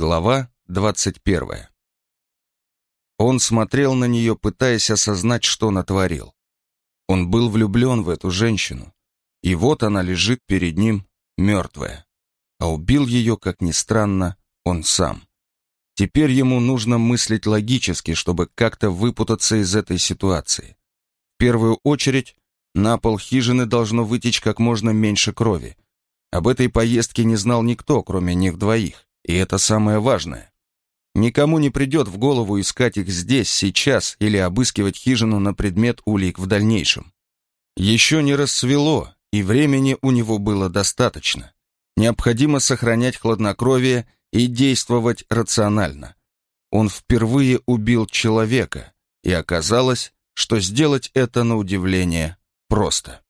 Глава двадцать первая. Он смотрел на нее, пытаясь осознать, что натворил. Он был влюблен в эту женщину, и вот она лежит перед ним, мертвая. А убил ее, как ни странно, он сам. Теперь ему нужно мыслить логически, чтобы как-то выпутаться из этой ситуации. В первую очередь, на пол хижины должно вытечь как можно меньше крови. Об этой поездке не знал никто, кроме них двоих, и это самое важное. Никому не придет в голову искать их здесь, сейчас, или обыскивать хижину на предмет улик в дальнейшем. Еще не рассвело, и времени у него было достаточно. Необходимо сохранять хладнокровие и действовать рационально. Он впервые убил человека, и оказалось, что сделать это на удивление просто.